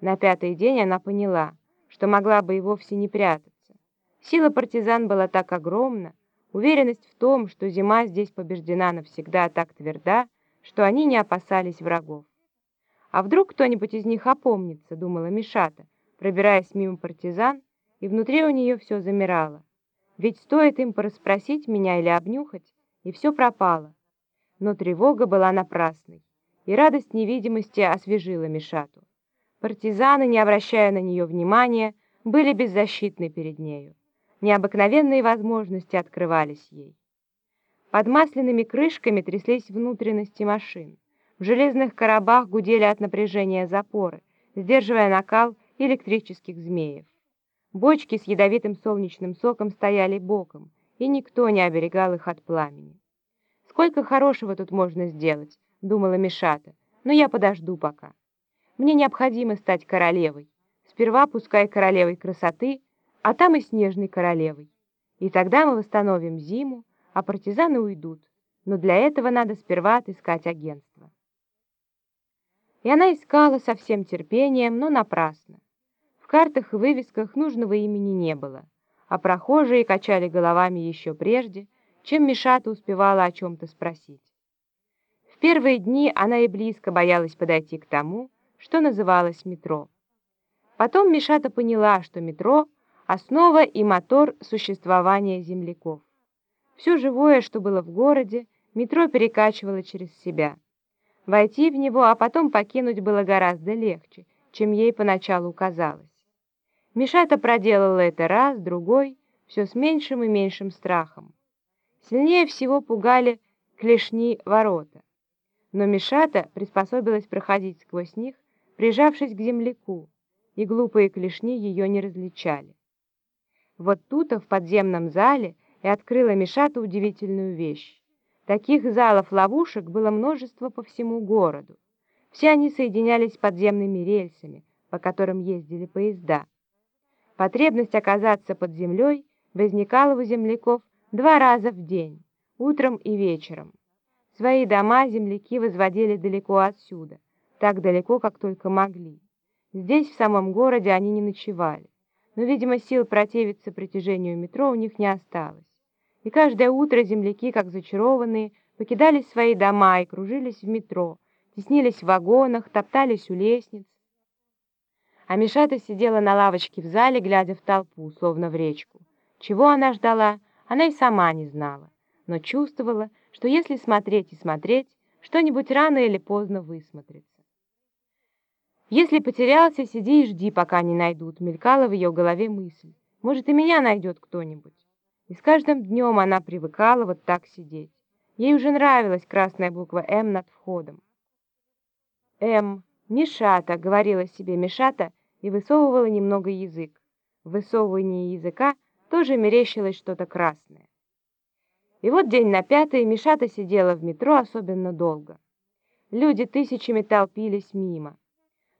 На пятый день она поняла, что могла бы и вовсе не прятаться. Сила партизан была так огромна, уверенность в том, что зима здесь побеждена навсегда, так тверда, что они не опасались врагов. «А вдруг кто-нибудь из них опомнится?» — думала Мишата, пробираясь мимо партизан, и внутри у нее все замирало. Ведь стоит им порасспросить меня или обнюхать, и все пропало. Но тревога была напрасной, и радость невидимости освежила Мишату. Партизаны, не обращая на нее внимания, были беззащитны перед нею. Необыкновенные возможности открывались ей. Под масляными крышками тряслись внутренности машин. В железных коробах гудели от напряжения запоры, сдерживая накал электрических змеев. Бочки с ядовитым солнечным соком стояли боком, и никто не оберегал их от пламени. «Сколько хорошего тут можно сделать», — думала Мишата, — «но я подожду пока». Мне необходимо стать королевой. Сперва пускай королевой красоты, а там и снежной королевой. И тогда мы восстановим зиму, а партизаны уйдут. Но для этого надо сперва отыскать агентство. И она искала со всем терпением, но напрасно. В картах и вывесках нужного имени не было, а прохожие качали головами еще прежде, чем Мишата успевала о чем-то спросить. В первые дни она и близко боялась подойти к тому, что называлось метро. Потом Мишата поняла, что метро — основа и мотор существования земляков. Все живое, что было в городе, метро перекачивало через себя. Войти в него, а потом покинуть было гораздо легче, чем ей поначалу казалось. Мишата проделала это раз, другой, все с меньшим и меньшим страхом. Сильнее всего пугали клешни ворота. Но Мишата приспособилась проходить сквозь них, прижавшись к земляку, и глупые клешни ее не различали. Вот тут-то в подземном зале и открыла Мишата удивительную вещь. Таких залов-ловушек было множество по всему городу. Все они соединялись подземными рельсами, по которым ездили поезда. Потребность оказаться под землей возникала у земляков два раза в день, утром и вечером. Свои дома земляки возводили далеко отсюда так далеко, как только могли. Здесь, в самом городе, они не ночевали, но, видимо, сил противиться притяжению метро у них не осталось. И каждое утро земляки, как зачарованные, покидали свои дома и кружились в метро, теснились в вагонах, топтались у лестниц. А Мишата сидела на лавочке в зале, глядя в толпу, словно в речку. Чего она ждала, она и сама не знала, но чувствовала, что если смотреть и смотреть, что-нибудь рано или поздно высмотрится. «Если потерялся, сиди и жди, пока не найдут», — мелькала в ее голове мысль. «Может, и меня найдет кто-нибудь». И с каждым днем она привыкала вот так сидеть. Ей уже нравилась красная буква «М» над входом. «М. Мишата», — говорила себе Мишата и высовывала немного язык. В высовывании языка тоже мерещилось что-то красное. И вот день на пятый Мишата сидела в метро особенно долго. Люди тысячами толпились мимо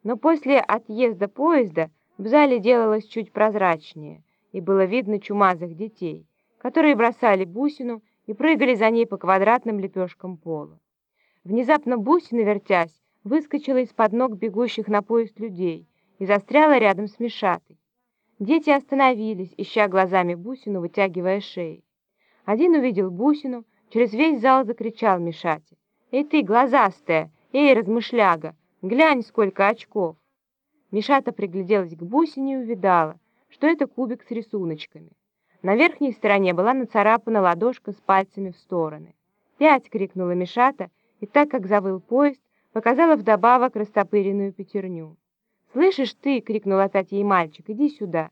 но после отъезда поезда в зале делалось чуть прозрачнее, и было видно чумазых детей, которые бросали бусину и прыгали за ней по квадратным лепешкам пола. Внезапно бусина, вертясь, выскочила из-под ног бегущих на поезд людей и застряла рядом с Мишатой. Дети остановились, ища глазами бусину, вытягивая шеи. Один увидел бусину, через весь зал закричал Мишате. «Эй ты, глазастая! Эй, размышляга! Глянь, сколько очков!» Мишата пригляделась к бусине и увидала, что это кубик с рисуночками. На верхней стороне была нацарапана ладошка с пальцами в стороны. «Пять!» — крикнула Мишата, и так как завыл поезд, показала вдобавок растопыренную пятерню. «Слышишь ты!» — крикнул опять ей мальчик. «Иди сюда!»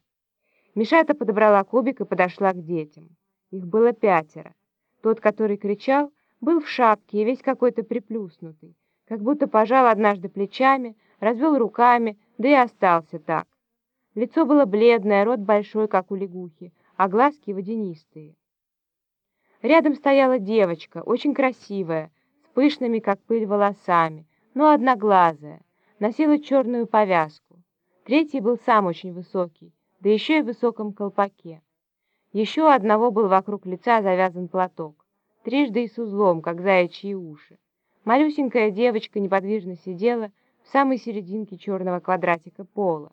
Мишата подобрала кубик и подошла к детям. Их было пятеро. Тот, который кричал, был в шапке и весь какой-то приплюснутый как будто пожал однажды плечами, развел руками, да и остался так. Лицо было бледное, рот большой, как у лягухи, а глазки водянистые. Рядом стояла девочка, очень красивая, с пышными, как пыль, волосами, но одноглазая, носила черную повязку. Третий был сам очень высокий, да еще и в высоком колпаке. Еще одного был вокруг лица завязан платок, трижды и с узлом, как заячьи уши. Малюсенькая девочка неподвижно сидела, в самой серединке черного квадратика пола.